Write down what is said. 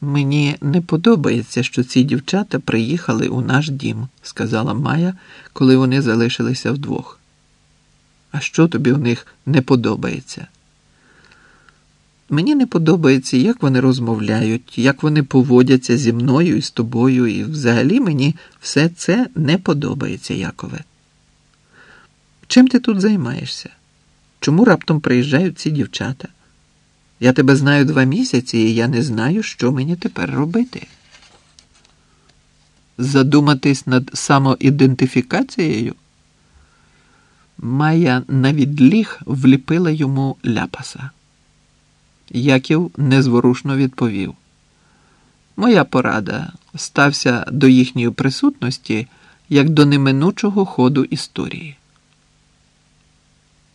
Мені не подобається, що ці дівчата приїхали у наш дім, сказала Майя, коли вони залишилися вдвох. А що тобі в них не подобається? Мені не подобається, як вони розмовляють, як вони поводяться зі мною і з тобою, і взагалі мені все це не подобається, Якове. Чим ти тут займаєшся? Чому раптом приїжджають ці дівчата? Я тебе знаю два місяці, і я не знаю, що мені тепер робити. Задуматись над самоідентифікацією? Майя навідліг вліпила йому ляпаса. Яків незворушно відповів. Моя порада стався до їхньої присутності як до неминучого ходу історії.